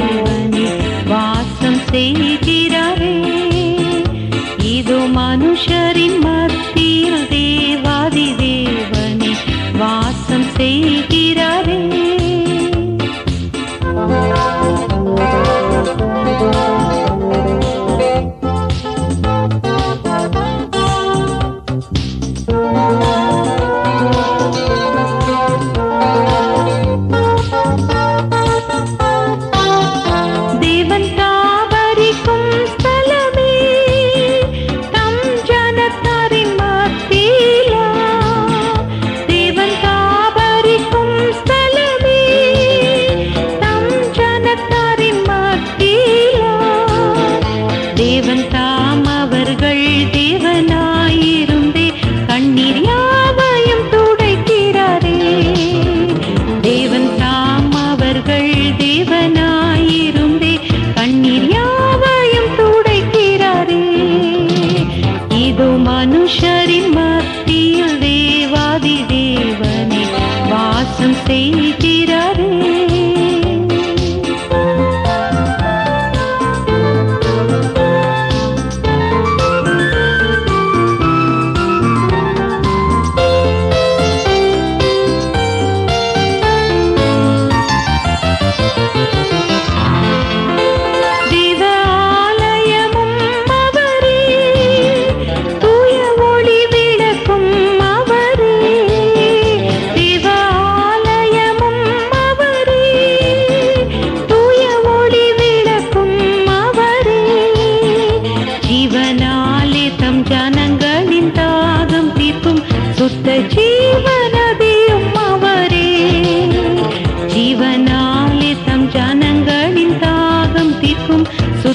தேவனே வாசம் செய்கிறாரே இது மனுஷரின் மத்தியில் தேவாதி தேவனே வாசம் செய்கிறாரே Su